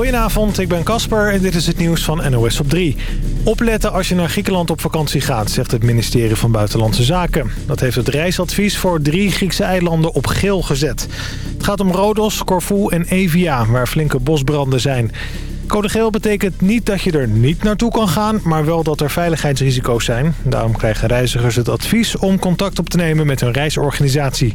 Goedenavond, ik ben Casper en dit is het nieuws van NOS op 3. Opletten als je naar Griekenland op vakantie gaat, zegt het ministerie van Buitenlandse Zaken. Dat heeft het reisadvies voor drie Griekse eilanden op geel gezet. Het gaat om Rodos, Corfu en Evia, waar flinke bosbranden zijn. Code geel betekent niet dat je er niet naartoe kan gaan, maar wel dat er veiligheidsrisico's zijn. Daarom krijgen reizigers het advies om contact op te nemen met hun reisorganisatie.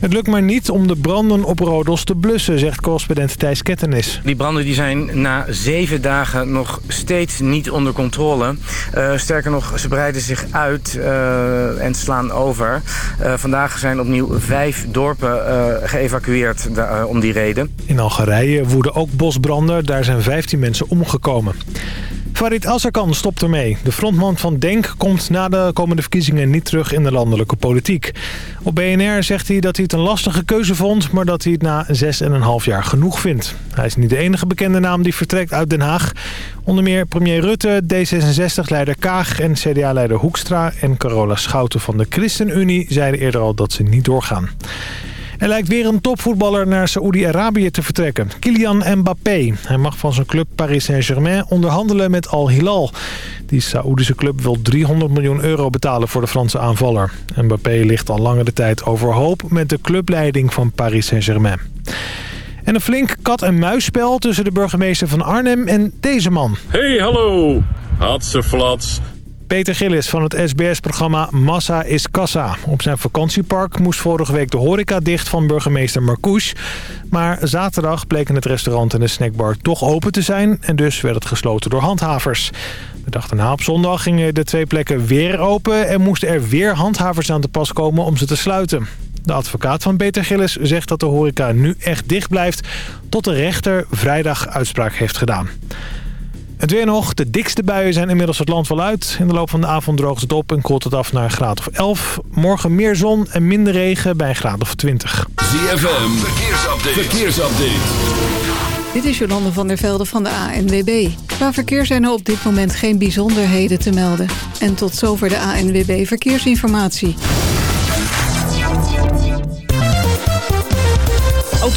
Het lukt maar niet om de branden op Rodos te blussen, zegt correspondent Thijs Kettenis. Die branden die zijn na zeven dagen nog steeds niet onder controle. Uh, sterker nog, ze breiden zich uit uh, en slaan over. Uh, vandaag zijn opnieuw vijf dorpen geëvacueerd om die reden. In Algerije woeden ook bosbranden. Daar zijn 15 mensen omgekomen. Farid Azarkan stopt ermee. De frontman van DENK komt na de komende verkiezingen niet terug in de landelijke politiek. Op BNR zegt hij dat hij het een lastige keuze vond... maar dat hij het na 6,5 jaar genoeg vindt. Hij is niet de enige bekende naam die vertrekt uit Den Haag. Onder meer premier Rutte, D66-leider Kaag en CDA-leider Hoekstra... en Carola Schouten van de ChristenUnie zeiden eerder al dat ze niet doorgaan. Er lijkt weer een topvoetballer naar Saoedi-Arabië te vertrekken. Kylian Mbappé. Hij mag van zijn club Paris Saint-Germain onderhandelen met Al Hilal. Die Saoedische club wil 300 miljoen euro betalen voor de Franse aanvaller. Mbappé ligt al langere tijd overhoop met de clubleiding van Paris Saint-Germain. En een flink kat-en-muisspel tussen de burgemeester van Arnhem en deze man. Hey, hallo. Hadse flats. Peter Gillis van het SBS-programma Massa is Kassa. Op zijn vakantiepark moest vorige week de horeca dicht van burgemeester Marcouche. Maar zaterdag bleken het restaurant en de snackbar toch open te zijn... en dus werd het gesloten door handhavers. De dag daarna op zondag gingen de twee plekken weer open... en moesten er weer handhavers aan te pas komen om ze te sluiten. De advocaat van Peter Gillis zegt dat de horeca nu echt dicht blijft... tot de rechter vrijdag uitspraak heeft gedaan. Het weer nog. De dikste buien zijn inmiddels het land wel uit. In de loop van de avond droogt het op en koelt het af naar een graad of 11. Morgen meer zon en minder regen bij een graad of 20. ZFM, verkeersupdate. verkeersupdate. Dit is Jolande van der Velde van de ANWB. Qua verkeer zijn er op dit moment geen bijzonderheden te melden. En tot zover de ANWB Verkeersinformatie.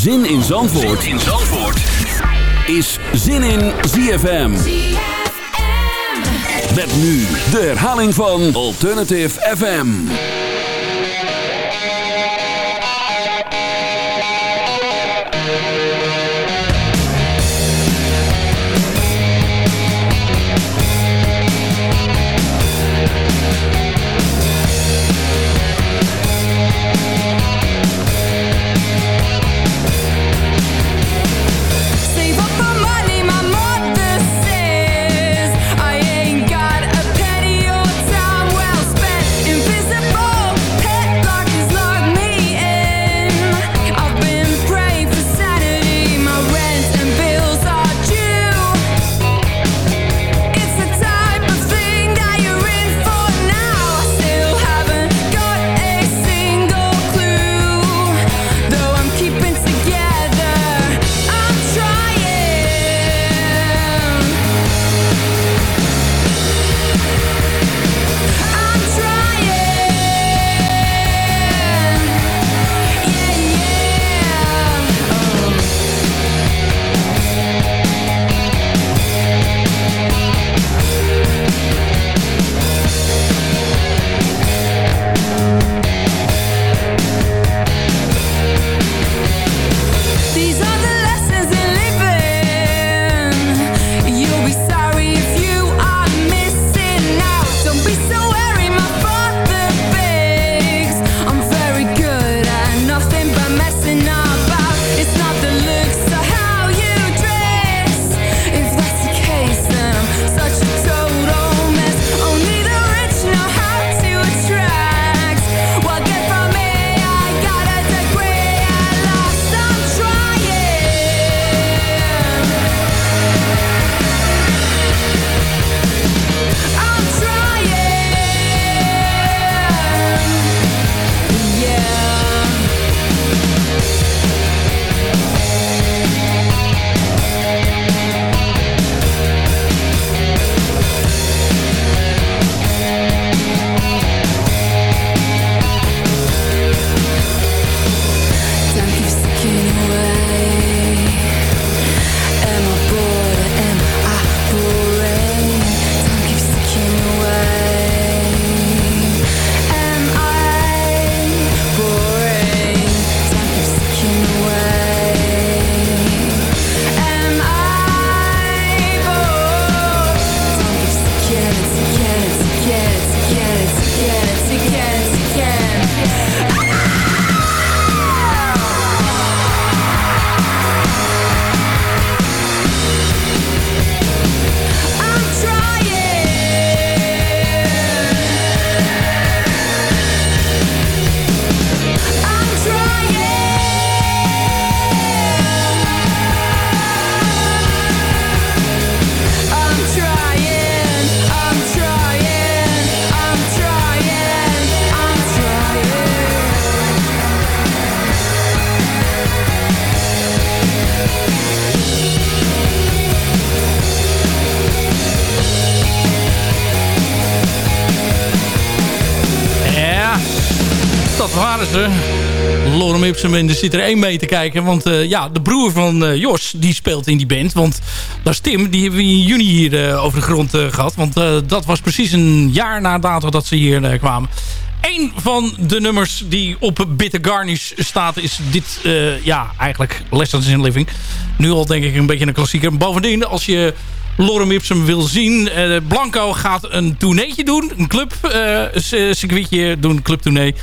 Zin in Zandvoort, zin in Zandvoort. is Zin in ZFM. Met nu de herhaling van Alternative FM. Ipsum en er zit er één mee te kijken. Want uh, ja, de broer van uh, Jos, die speelt in die band. Want dat is Tim, die hebben we in juni hier uh, over de grond gehad. Want dat was precies een jaar na dat ze hier kwamen. Eén van de nummers die op Bitter Garnish staat is dit, ja, eigenlijk Lessons in Living. Nu al denk ik een beetje een klassieker. Bovendien, als je Lorem Ipsum wil zien. Uh, Blanco gaat een tourneetje doen. Een club uh, circuitje doen, clubtournee.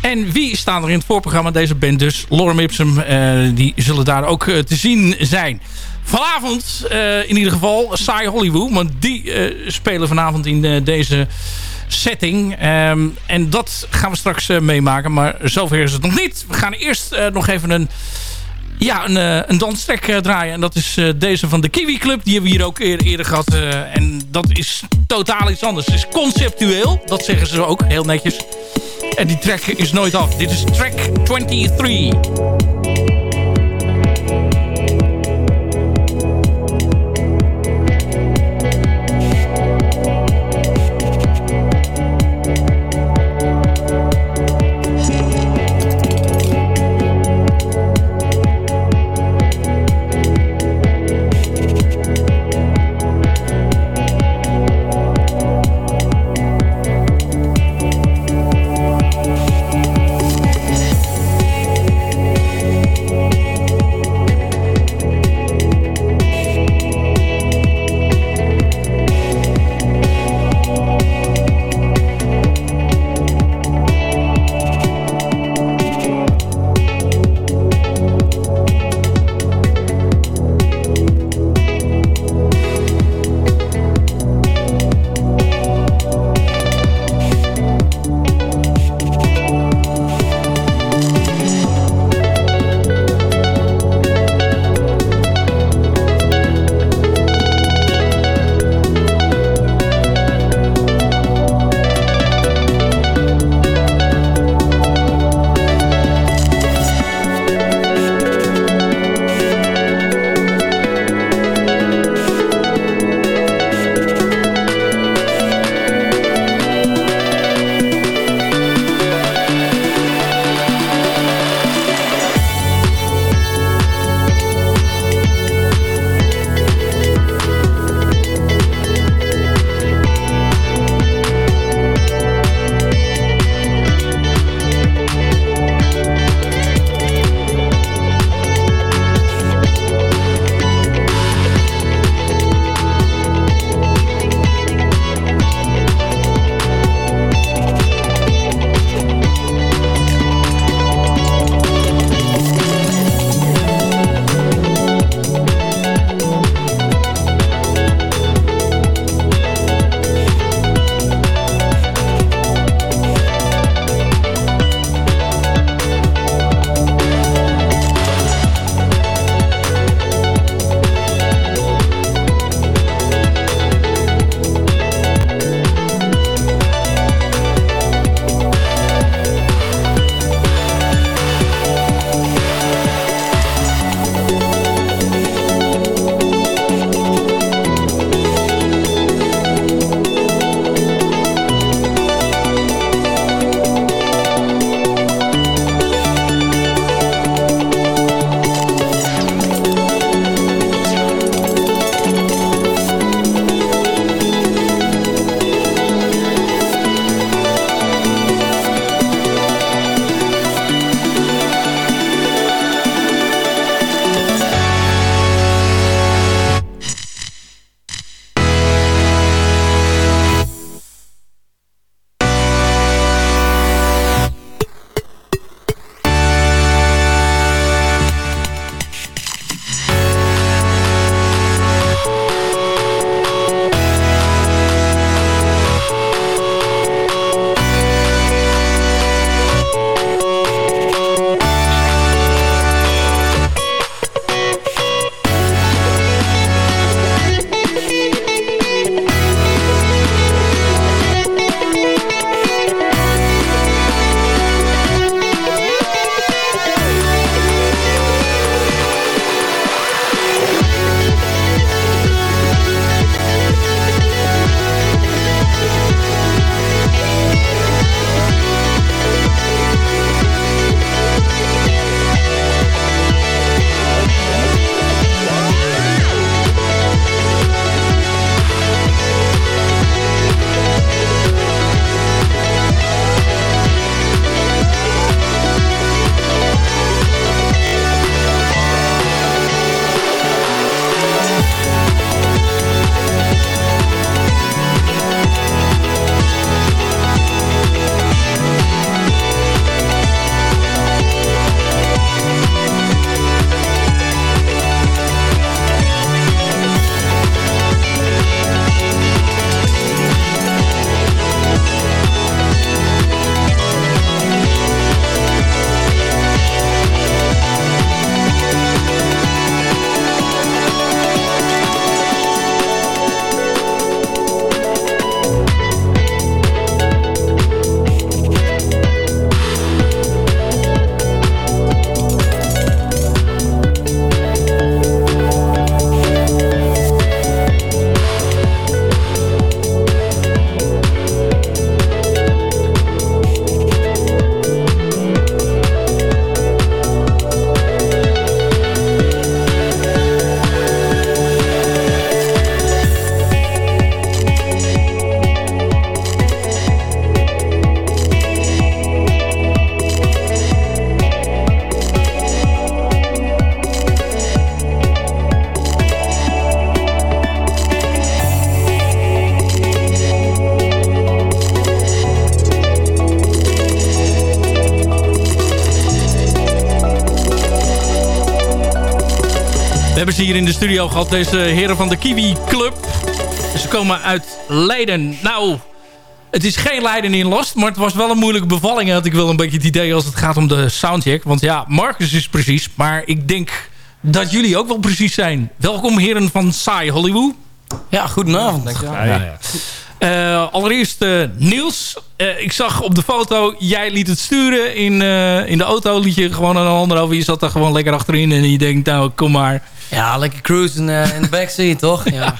En wie staan er in het voorprogramma? Deze band dus. Lorem Ipsum, uh, die zullen daar ook te zien zijn. Vanavond in ieder geval Saai Hollywood. Want die spelen vanavond in deze setting. Um, en dat gaan we straks meemaken. Maar zover is het nog niet. We gaan eerst nog even een ja, een, uh, een danstrek uh, draaien. En dat is uh, deze van de Kiwi Club. Die hebben we hier ook eerder, eerder gehad. en dat is totaal iets anders. Het is conceptueel. Dat zeggen ze ook heel netjes. En die track is nooit af. Dit is track 23. Hebben ze hier in de studio gehad. Deze heren van de Kiwi Club. Ze komen uit Leiden. Nou, het is geen Leiden in last. Maar het was wel een moeilijke bevalling. Had ik wel een beetje het idee als het gaat om de soundcheck. Want ja, Marcus is precies. Maar ik denk dat jullie ook wel precies zijn. Welkom heren van Saai Hollywood. Ja, goedenavond. Ja, ja. Uh, allereerst uh, Niels. Uh, ik zag op de foto, jij liet het sturen in, in de auto. Liet je gewoon aan een ander over. Je zat daar gewoon lekker achterin en je denkt, nou kom maar. Ja, lekker cruisen in de backseat, toch? Ja.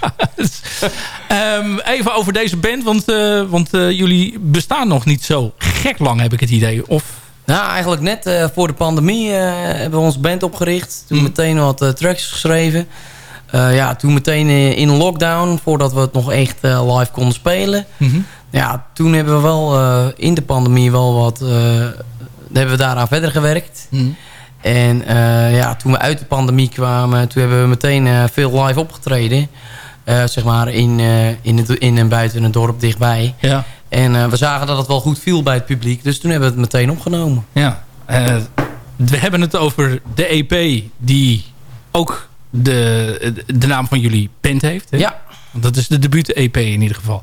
um, even over deze band, want, want jullie bestaan nog niet zo gek lang, heb ik het idee. Of... Nou, eigenlijk net voor de pandemie hebben we onze band opgericht. Toen mm. meteen wat tracks geschreven. Uh, ja, toen meteen in lockdown, voordat we het nog echt uh, live konden spelen. Mm -hmm. Ja, toen hebben we wel uh, in de pandemie wel wat... hebben we daaraan verder gewerkt. Mm -hmm. En ja, toen we uit de pandemie kwamen, toen hebben we meteen veel live opgetreden. zeg maar in, in, het, in en buiten het dorp dichtbij. Ja. En we zagen dat het wel goed viel bij het publiek. Dus toen hebben we het meteen opgenomen. Ja, we hebben het over de EP die ook de, de naam van jullie band heeft. Hè? Ja. Dat is de debuut-EP in ieder geval.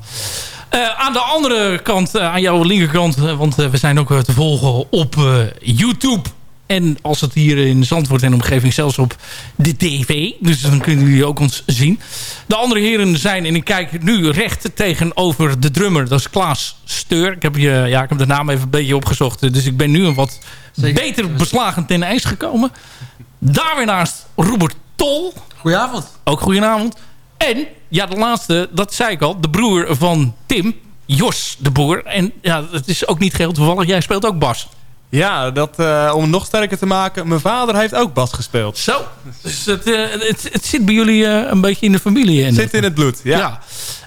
Uh, aan de andere kant, uh, aan jouw linkerkant... Uh, want we zijn ook te volgen op YouTube. En als het hier in Zandvoort en omgeving zelfs op de tv. Dus dan kunnen jullie ook ons zien. De andere heren zijn, en ik kijk nu recht tegenover de drummer. Dat is Klaas Steur. Ik heb, je, ja, ik heb de naam even een beetje opgezocht. Dus ik ben nu een wat Zeker. beter beslagen ten ijs gekomen. Daar weer naast Robert Tol. Goedenavond. Ook goedenavond. En, ja, de laatste, dat zei ik al, de broer van Tim, Jos de Boer. En ja, het is ook niet geheel toevallig, jij speelt ook bas. Ja, dat, uh, om het nog sterker te maken, mijn vader heeft ook bas gespeeld. Zo, dus het, uh, het, het, zit bij jullie uh, een beetje in de familie. Het zit in het bloed, ja. ja.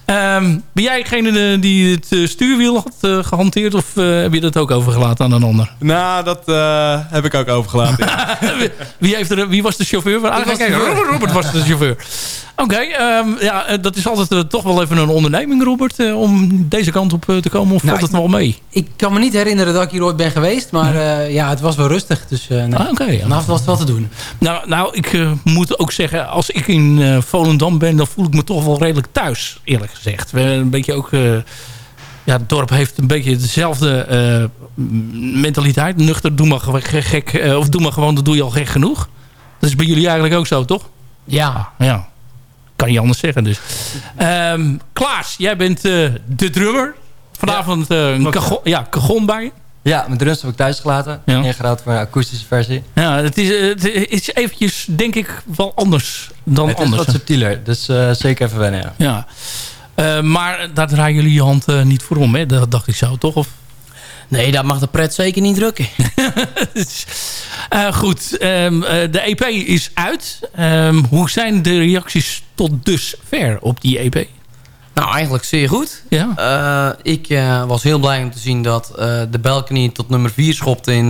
Um, ben jij degene die het uh, stuurwiel had uh, gehanteerd? Of uh, heb je dat ook overgelaten aan een ander? Nou, dat heb ik ook overgelaten. Ja. wie, heeft er, wie was de chauffeur? Ah, kijk, Robert, Robert was de chauffeur. Oké, okay, um, ja, eh, dat is altijd uh, toch wel even een onderneming, Robert, uh, om deze kant op te komen. Of nou, valt het wel mee? Ik kan me niet herinneren dat ik hier ooit ben geweest, maar nee. ja, het was wel rustig. Dus nee. ah, okay, ja. vanavond was het wel te doen. Nou, nou ik moet ook zeggen, als ik in Volendam ben, dan voel ik me toch wel redelijk thuis, eerlijk gezegd. We een beetje ook... ja, het dorp heeft een beetje dezelfde mentaliteit. Nuchter, doe maar gek, of doe maar gewoon, dat doe je al gek genoeg. Dat is bij jullie eigenlijk ook zo, toch? Ja. Ja kan je anders zeggen dus. Um, Klaas, jij bent uh, de drummer. Vanavond uh, een cajon, ja, bij je. Ja, mijn drums heb ik thuis gelaten. Ja. Ingeruild voor een akoestische versie. Ja, het is, uh, het is eventjes, denk ik, wel anders dan het anders. Het is wat subtieler, dus zeker even wennen, ja. ja. Maar daar draaien jullie je hand niet voor om, hè? Dat dacht ik zo, toch? Of Nee, dat mag de pret zeker niet drukken. uh, goed, um, uh, de EP is uit. Um, hoe zijn de reacties tot dusver op die EP? Nou, eigenlijk zeer goed. Ja. Ik was heel blij om te zien dat de Balcony tot nummer 4 schopte in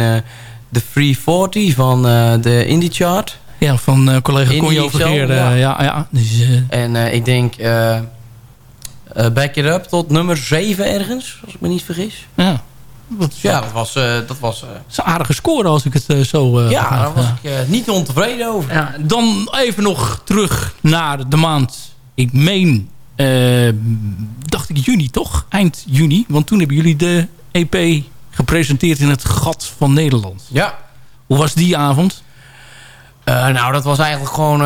de Free 40 van de Indie Chart. Ja, van collega Conjo Vergeer. Ja. ja, ja. Dus, en ik denk... Back It Up tot nummer 7 ergens, als ik me niet vergis. Ja. ja, dat was... Uh, dat was uh, een aardige score als ik het uh, zo... ja, daar was ik niet ontevreden over. Ja, dan even nog terug naar de maand... Ik meen... dacht ik juni, toch? Eind juni. Want toen hebben jullie de EP gepresenteerd in het Gat van Nederland. Ja. Hoe was die avond? Nou, dat was eigenlijk gewoon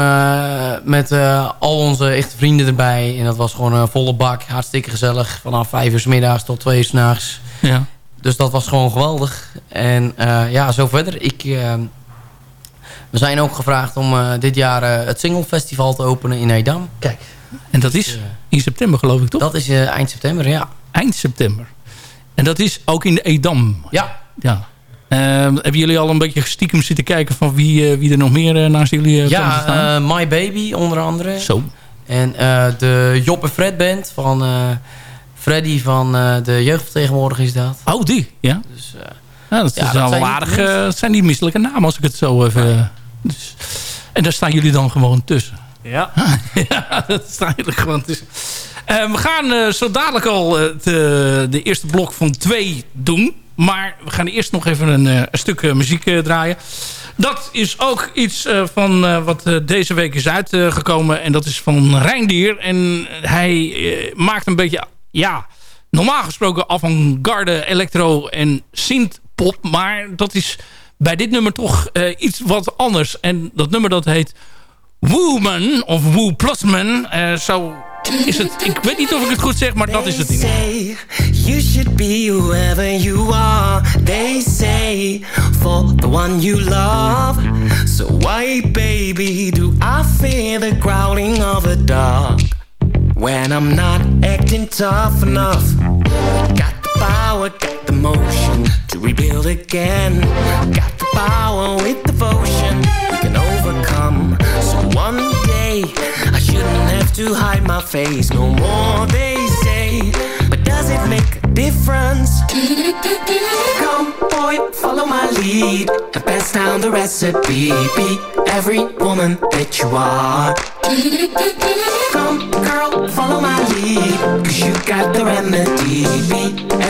met al onze echte vrienden erbij. En dat was gewoon een volle bak. Hartstikke gezellig. Vanaf vijf uur s middags tot twee uur s'nachts. Ja. Dus dat was gewoon geweldig. En uh, ja, zo verder. Ik, uh, we zijn ook gevraagd om uh, dit jaar het Single Festival te openen in Edam. Kijk, en dat is in september geloof ik toch? Dat is eind september, ja. Eind september. En dat is ook in Edam? Ja. ja. Hebben jullie al een beetje stiekem zitten kijken van wie, wie er nog meer naast jullie ja, komen staan? Ja, My Baby onder andere. Zo. En de Job en Fred Band van Freddy van uh, de jeugdvertegenwoordiger is dat. Oh, die, ja. Dus, uh, ja dat, ja, is dat wel aardig. Uh, zijn die misselijke namen als ik het zo even... Dus, en daar staan jullie dan gewoon tussen. Ja. ja, dat staan jullie gewoon tussen. we gaan zo dadelijk al de, de eerste blok van twee doen. Maar we gaan eerst nog even een, een stuk muziek draaien. Dat is ook iets van wat deze week is uitgekomen. en dat is van Reindier. En hij maakt een beetje... Ja, normaal gesproken avant-garde, electro en synth-pop. Maar dat is bij dit nummer toch iets wat anders. En dat nummer dat heet Woman of Woo Plusman. Zo is het. Ik weet niet of ik het goed zeg, maar dat is het ding. You should be whoever you are. They say for the one you love. So why, baby, do I fear the growling of a dog? When I'm not acting tough enough. Got the power, got the motion to rebuild again. Got the power with devotion. We can overcome. So one day I shouldn't have to hide my face no more. They say, does it make a difference? Come, boy, follow my lead and pass down the recipe. Be every woman that you are. Come, girl, follow my lead, cause you got the remedy. Be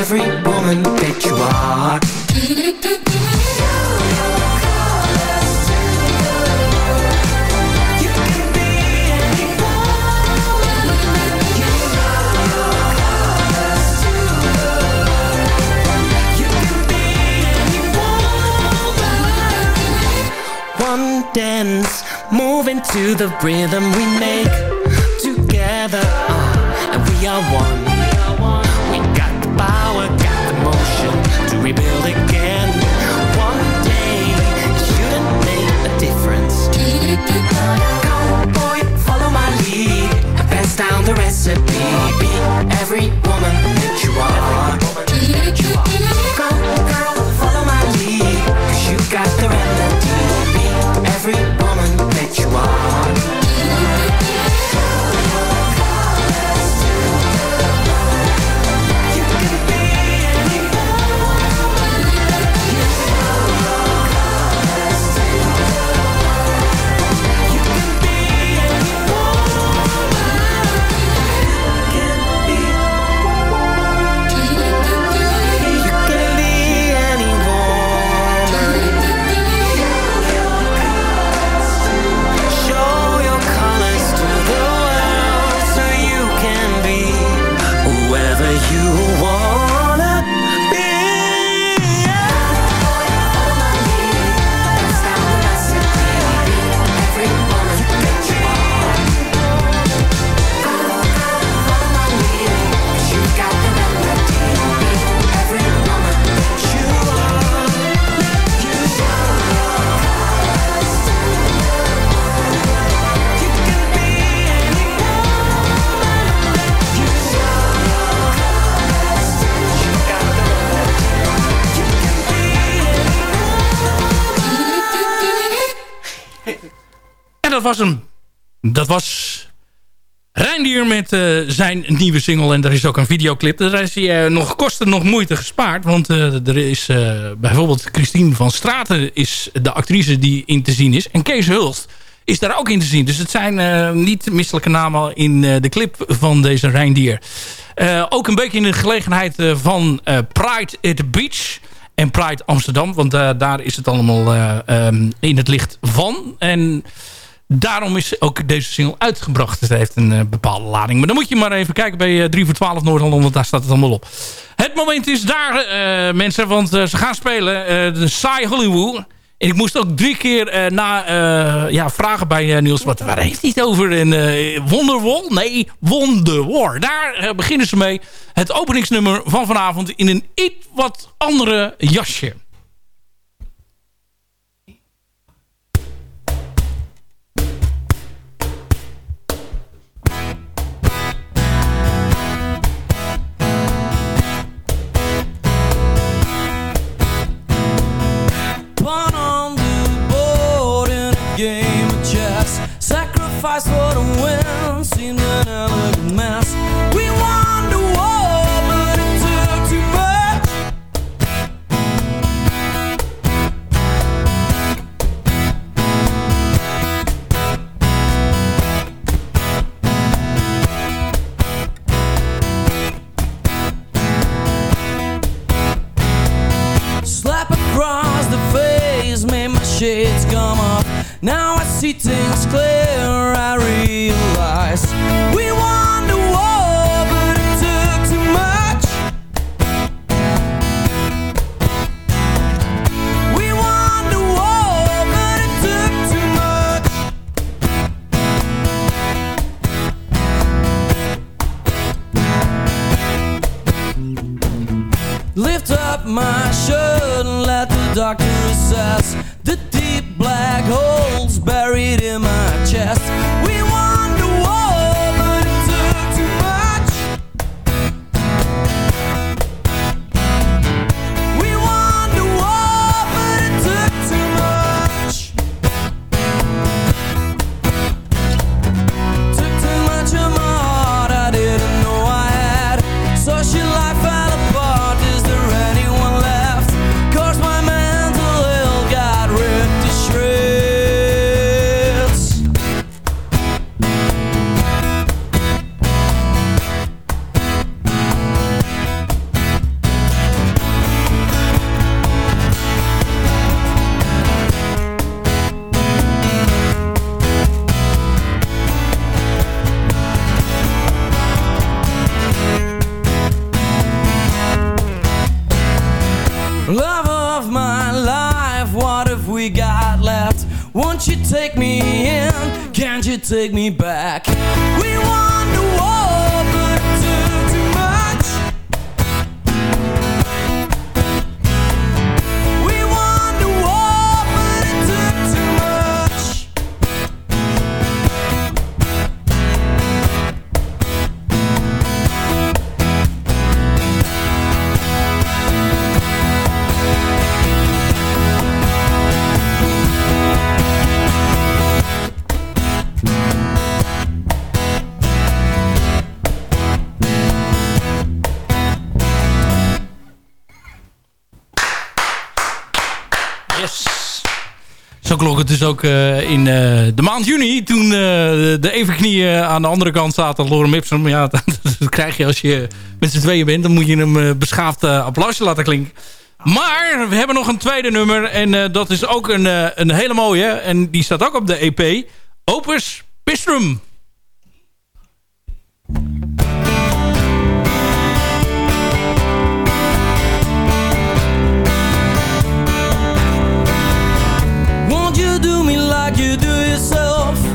every woman that you are. Dance, moving to the rhythm we make together, uh, and we are one. We got the power, got the motion to rebuild again. One day it shouldn't make a difference. Come, boy, follow my lead and pass down the recipe. Be every woman that you are. Come, girl, was hem. Dat was Reindier met uh, zijn nieuwe single. En er is ook een videoclip. Daar is hij uh, nog kosten nog moeite gespaard. Want uh, er is bijvoorbeeld Christine van Straten is de actrice die in te zien is. En Kees Hulst is daar ook in te zien. Dus het zijn niet misselijke namen in de clip van deze Reindier. ook een beetje in de gelegenheid van Pride at the Beach en Pride Amsterdam. Want daar is het allemaal um, in het licht van. En daarom is ook deze single uitgebracht. Het heeft een uh, bepaalde lading. Maar dan moet je maar even kijken bij uh, 3 voor 12 Noord-Holland. Want daar staat het allemaal op. Het moment is daar, uh, mensen. Want ze gaan spelen de Saai Hollywood. En ik moest ook drie keer na ja, vragen bij Niels. Wat, waar heeft hij het over? En, Wonderwall? Nee, Wonderwar. Daar beginnen ze mee. Het openingsnummer van vanavond in een iets wat andere jasje. fights for the win seemed an elegant mess. We won the war, but it took too much. Slap across the face made my shades come off. Now I see things clear. doctor. take me back. dus ook eh, in eh, de maand juni, toen eh, de evenknie aan de andere kant zaten, Lorem Ipsum. Ja, dat, krijg je als je met z'n tweeën bent. Dan moet je hem beschaafd applausje laten klinken. Maar we hebben nog een tweede nummer. En dat is ook een, een hele mooie. En die staat ook op de EP. Opus Pistrum. like you do yourself.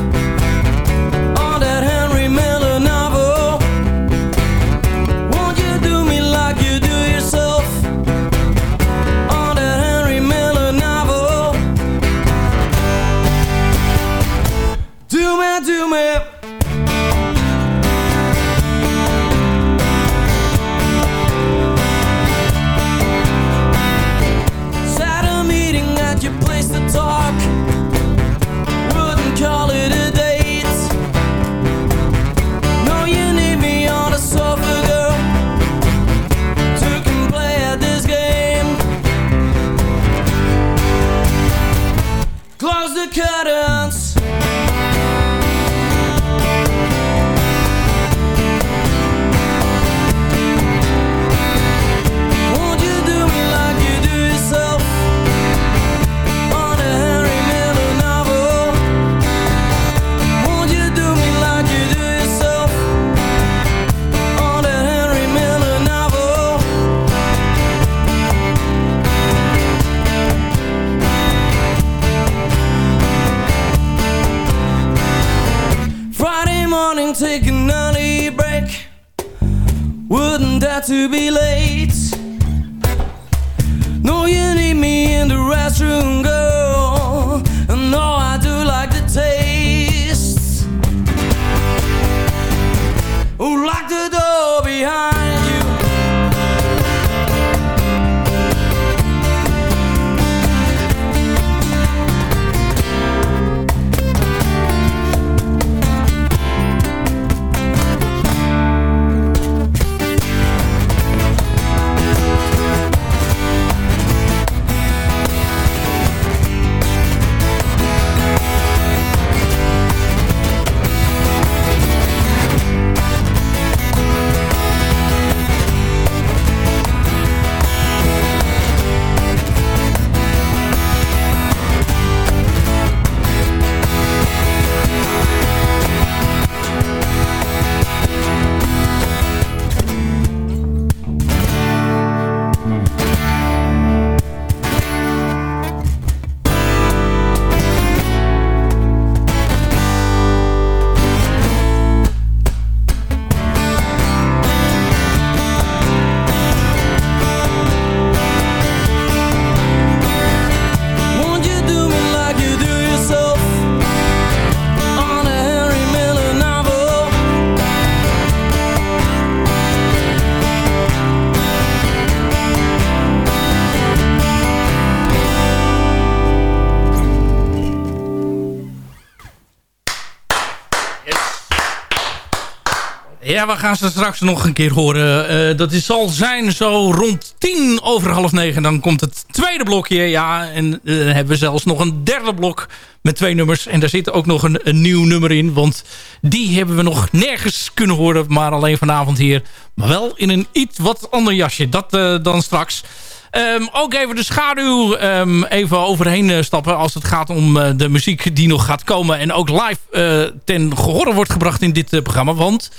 Ja, we gaan ze straks nog een keer horen. Eh, dat is, zal zijn zo rond tien over half negen. Dan komt het tweede blokje. Ja, en eh, dan hebben we zelfs nog een derde blok met twee nummers. En daar zit ook nog een, een nieuw nummer in. Want die hebben we nog nergens kunnen horen. Maar alleen vanavond hier. Maar wel in een iets wat ander jasje. Dat uh, dan straks. Um, ook even de schaduw um, even overheen stappen als het gaat om de muziek die nog gaat komen. En ook live ten gehore wordt gebracht in dit programma. Want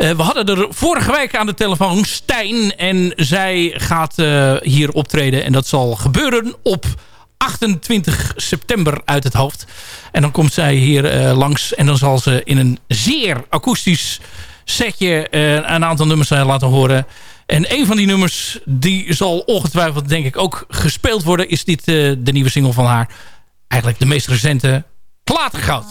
we hadden er vorige week aan de telefoon Stijn. En zij gaat hier optreden. En dat zal gebeuren op 28 september uit het hoofd. En dan komt zij hier langs. En dan zal ze in een zeer akoestisch setje een aantal nummers laten horen. En een van die nummers, die zal ongetwijfeld denk ik ook gespeeld worden... is dit de nieuwe single van haar. Eigenlijk de meest recente Platengoud.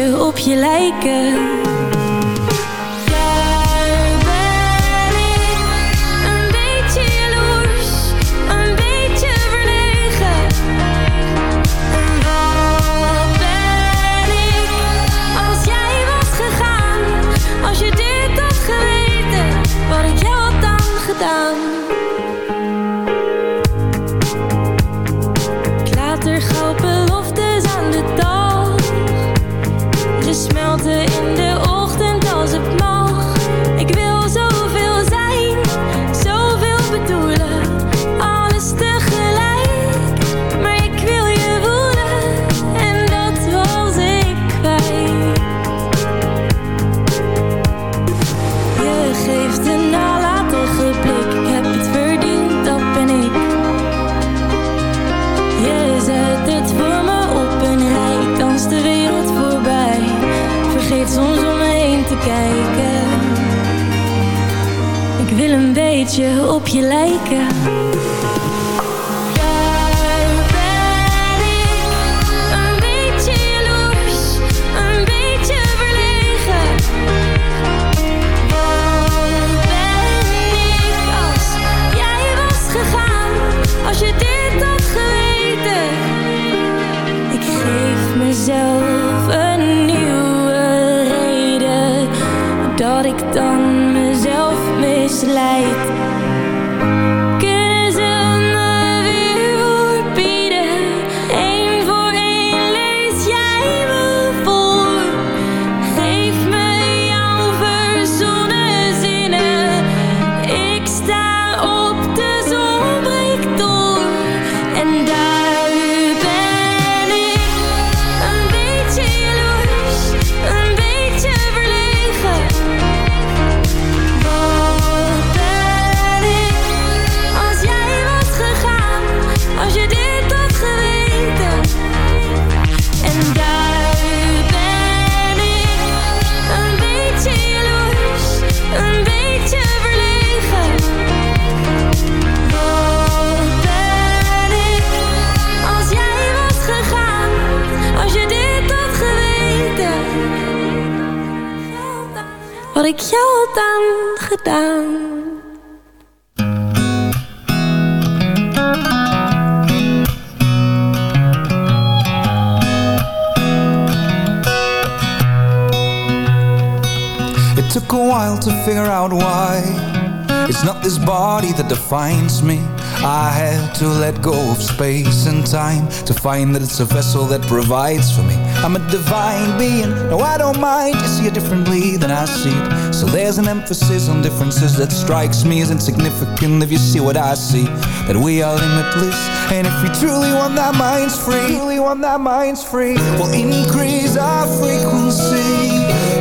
Op je lijken. Wat ik jou had. It took a while to figure out why It's not this body that defines me. I had to let go of space and time to find that it's a vessel that provides for me. I'm a divine being. No, I don't mind. You see it differently than I see it. So there's an emphasis on differences that strikes me as insignificant. If you see what I see, that we are limitless. And if we truly want that mind's free, truly want that mind's free, we'll increase our frequency.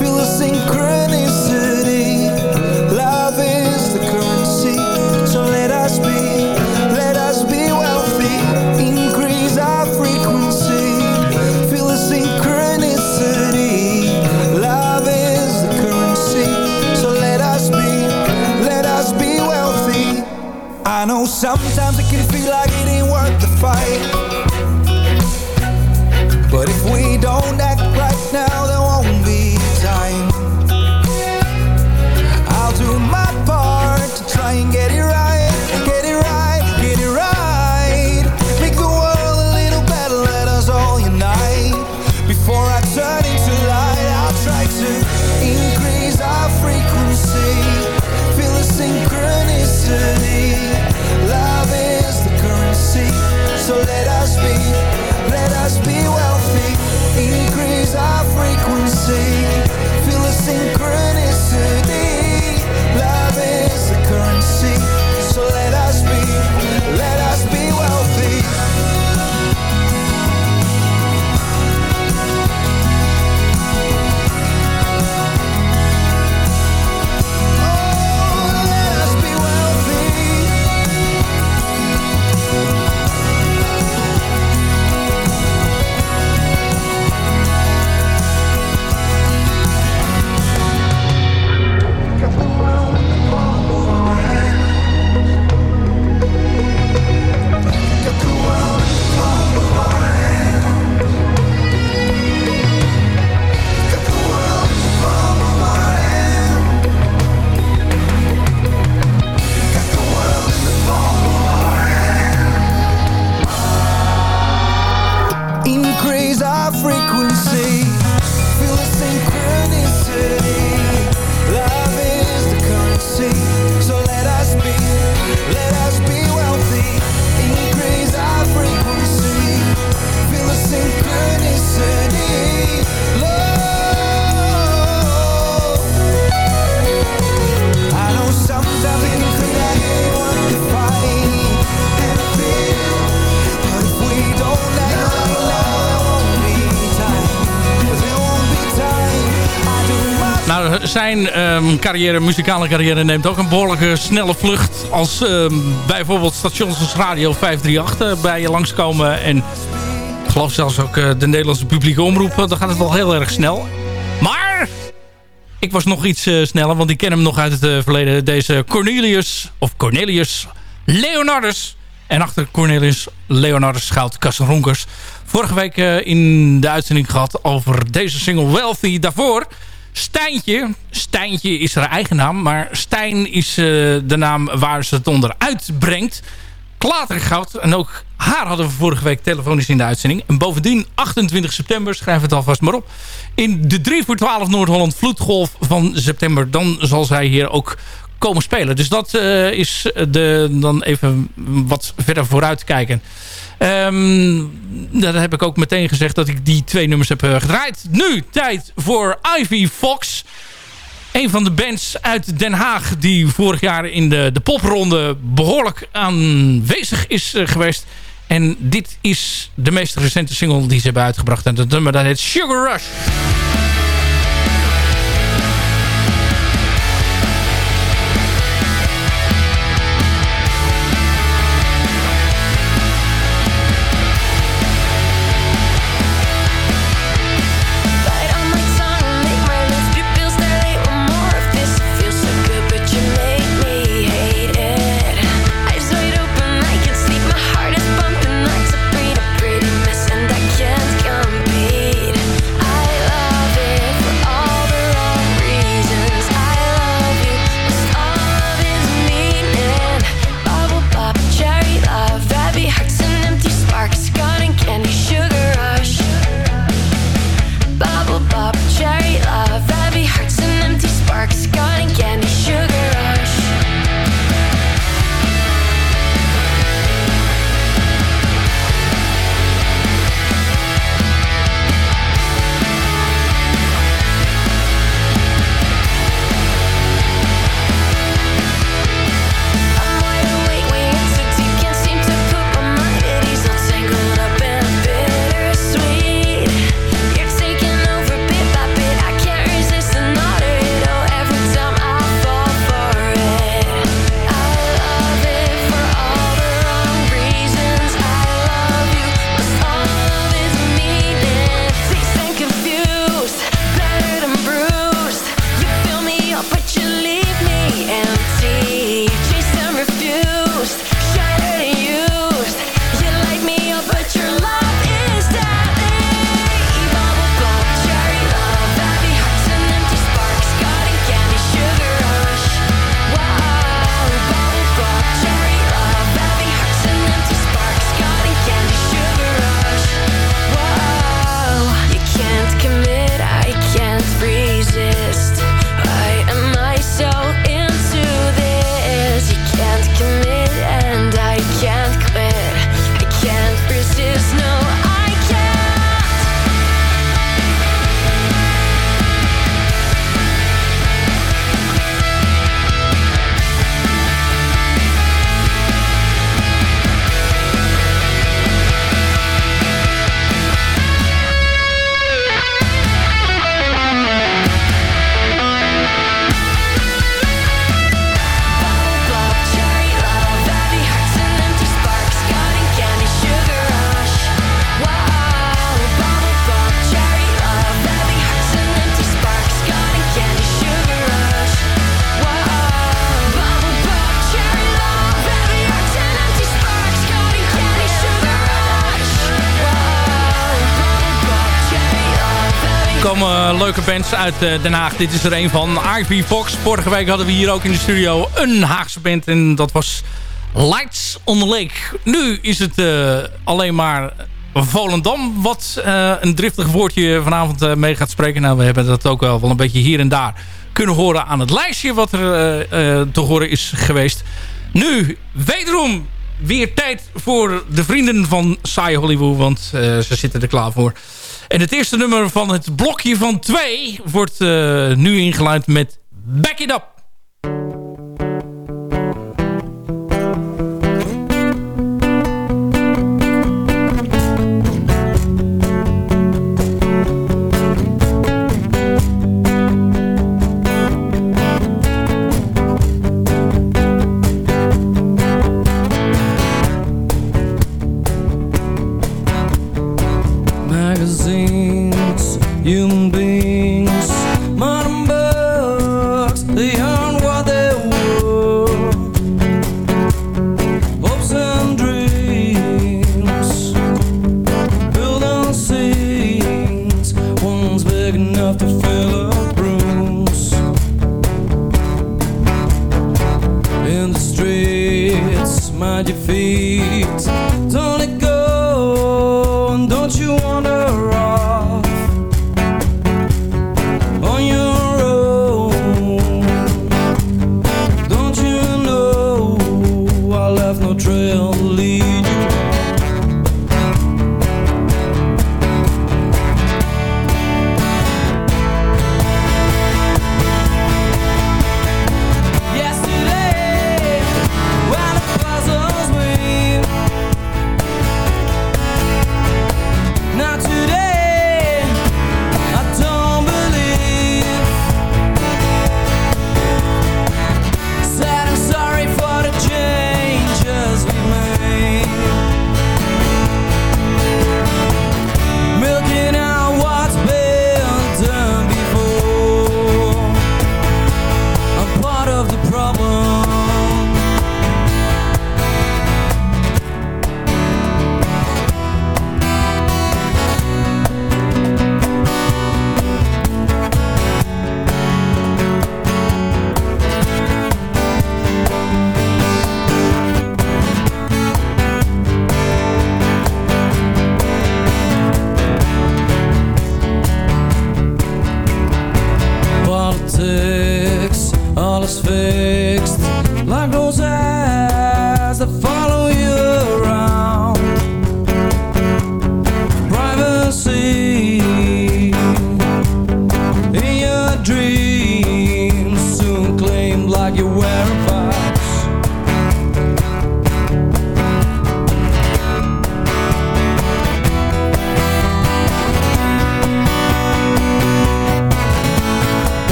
Feel the synchronicity. I know sometimes it can feel like it ain't worth the fight. Zijn ehm, carrière, muzikale carrière neemt ook een behoorlijke snelle vlucht. Als ehm, bijvoorbeeld stations als Radio 538 eh, bij je langskomen. En ik geloof zelfs ook eh, de Nederlandse publieke omroep. eh, Dan gaat het wel heel erg snel. Maar ik was nog iets sneller, want ik ken hem nog uit het verleden. Deze Cornelius, of Cornelius Leonardus. En achter Cornelius Leonardus schuilt Kassen Ronkers. Vorige week in de uitzending gehad over deze single Wealthy. Daarvoor Stijntje. Stijntje is haar eigen naam. Maar Stijn is eh, de naam waar ze het onder uitbrengt. Klatergoud. En ook haar hadden we vorige week telefonisch in de uitzending. En bovendien 28 september, schrijf het alvast maar op. In de 3 voor 12 Noord-Holland Vloedgolf van september. Dan zal zij hier ook komen spelen. Dus dat eh, is de, dan even wat verder vooruit kijken. Ehm dat heb ik ook meteen gezegd dat ik die twee nummers heb eh, gedraaid. Nu tijd voor Ivy Fox. Een van de bands uit Den Haag die vorig jaar in de, de popronde behoorlijk aanwezig is eh, geweest. En dit is de meest recente single die ze hebben uitgebracht. En dat nummer dat heet Sugar Rush. Komen leuke bands uit eh, Den Haag. Dit is er een van. Ivy Fox. Vorige week hadden we hier ook in de studio een Haagse band. En dat was Lights on the Lake. Nu is het uh, alleen maar Volendam. Wat uh, een driftig woordje vanavond mee gaat spreken. Nou, we hebben dat ook wel, wel een beetje hier en daar kunnen horen aan het lijstje. Wat er te horen is geweest. Nu, wederom weer tijd voor de vrienden van Saai Hollywood. Want ze zitten er klaar voor. En het eerste nummer van het blokje van twee wordt uh, nu ingeluid met Back It Up.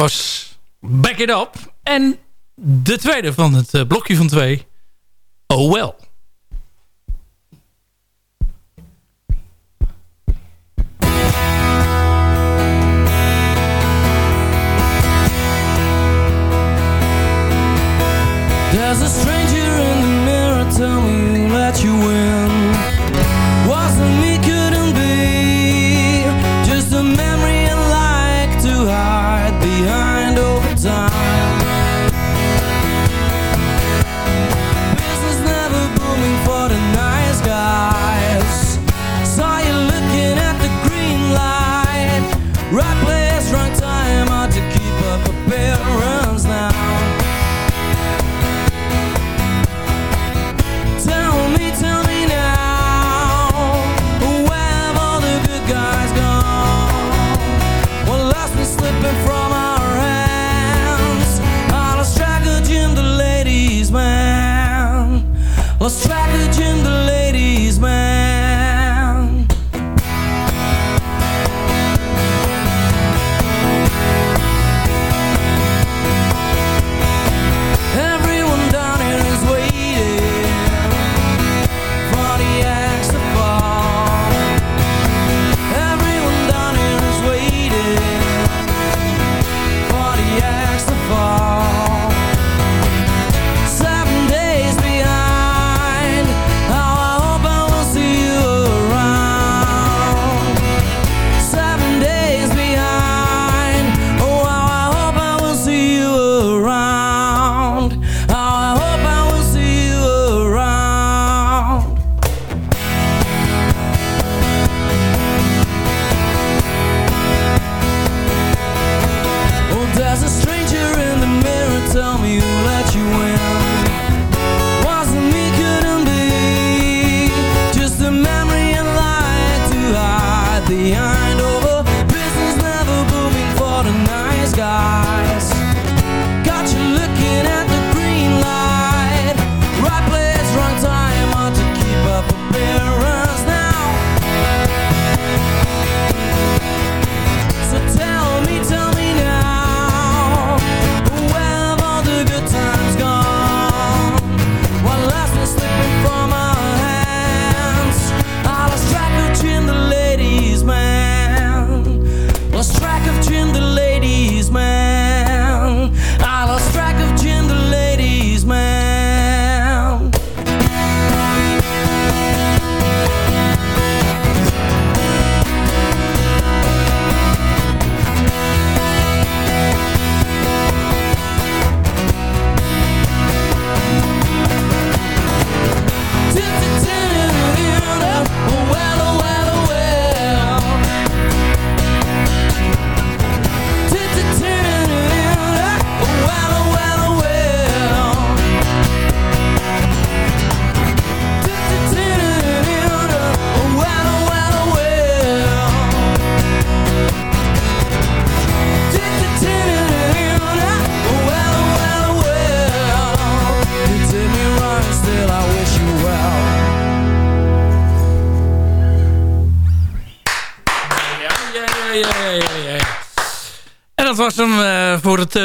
Was Back It Up. En de tweede van het uh, blokje van twee. Oh well.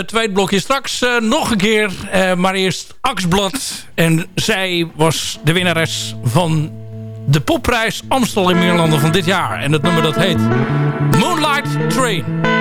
Tweede blokje. Straks uh, nog een keer, maar eerst Axblad. En zij was de winnares van de popprijs Amstel in Meerlanden van dit jaar. En het nummer dat heet Moonlight Train.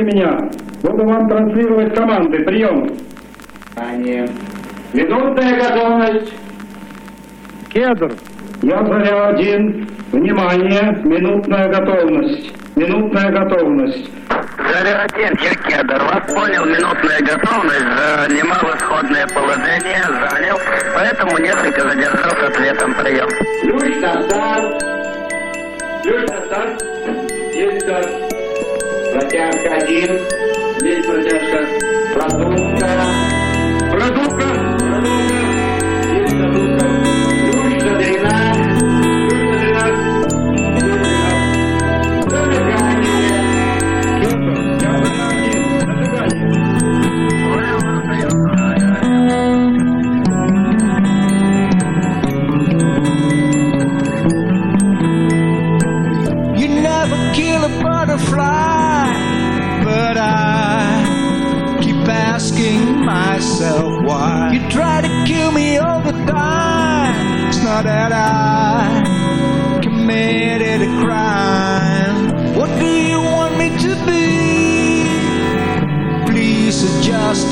Слышите меня? Буду вам транслировать команды. Прием. Они. Минутная готовность. Кедр. Я заря один. Внимание. Минутная готовность. Минутная готовность. Заря один, я Кедр. Вас понял, минутная готовность. Занимал исходное положение, занял. Поэтому несколько задержал с ответом. Прием. Ключ на старт. Ключ на старт. Есть старт. Протяжка один. здесь протяжка продукта. Продукта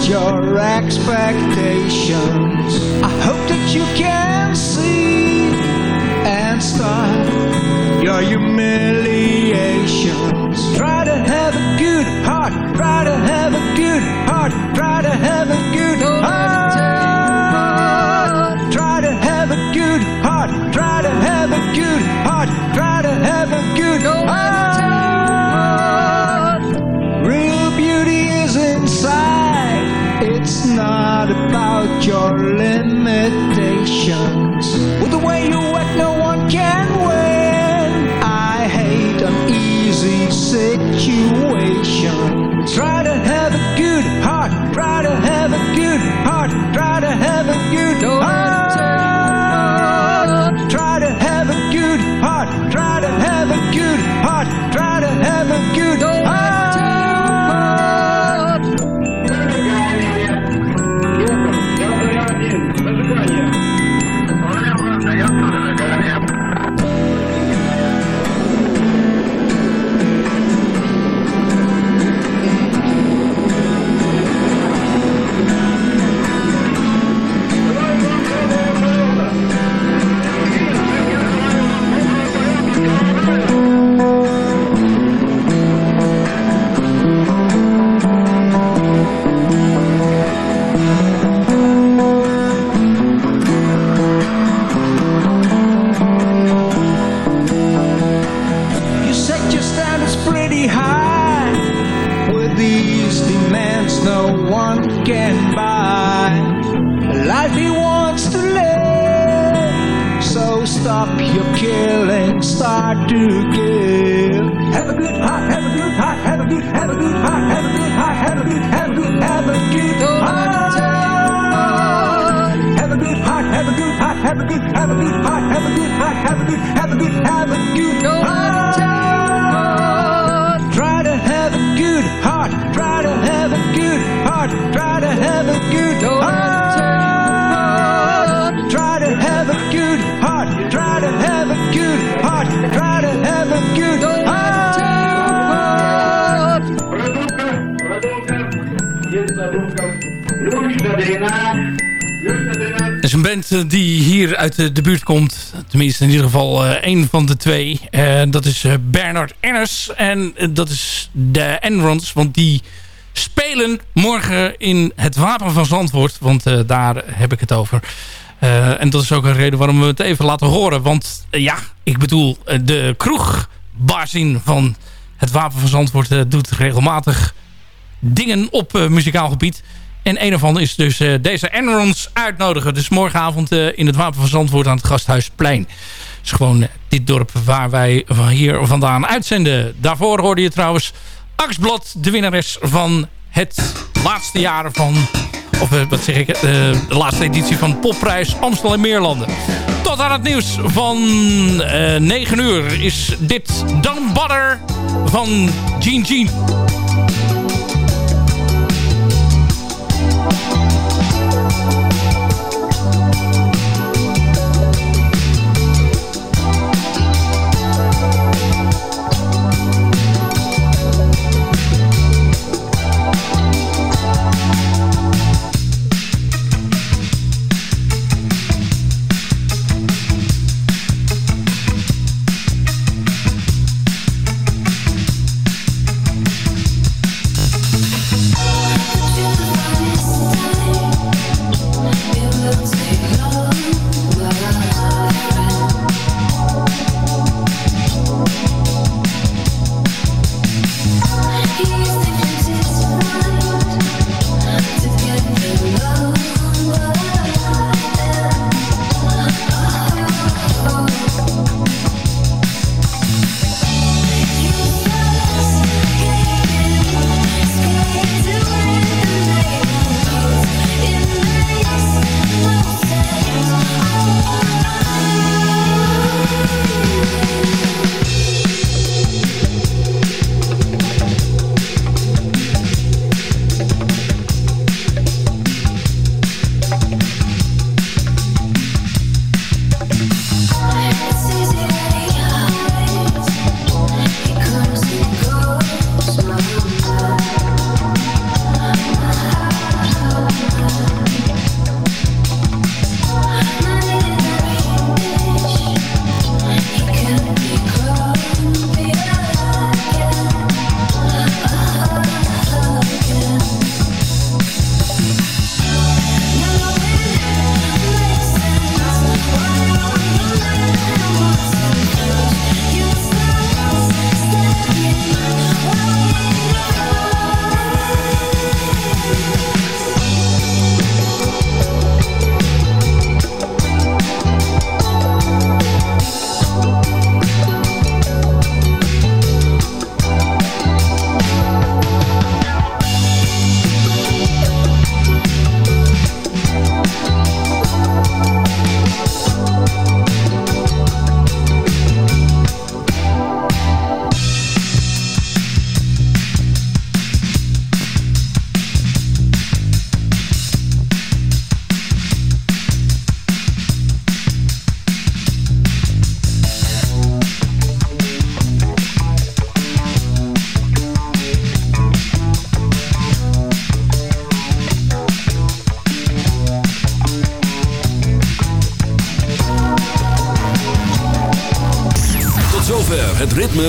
your expectations. I hope that you can de, de buurt komt. Tenminste, in ieder geval eh één van de twee. Eh, dat is eh, Bernard Enners. En eh, dat is de Enrons. Want die spelen morgen in het Wapen van Zandvoort. Want eh, daar heb ik het over. Eh, en dat is ook een reden waarom we het even laten horen. Want eh, ja, ik bedoel, eh, de kroegbarzin van het Wapen van Zandvoort... eh, doet regelmatig dingen op eh, muzikaal gebied. En een ervan is dus eh, deze Enrons uitnodigen. Dus morgenavond eh, in het Wapen van Zandvoort aan het Gasthuisplein. is gewoon eh, dit dorp waar wij van hier vandaan uitzenden. Daarvoor hoorde je trouwens Axblad, de winnares van het laatste jaar van... Of wat zeg ik, de laatste editie van Popprijs Amstel en Meerlanden. Tot aan het nieuws van eh 9 uur is dit Don't Butter van Jean Jean. Tot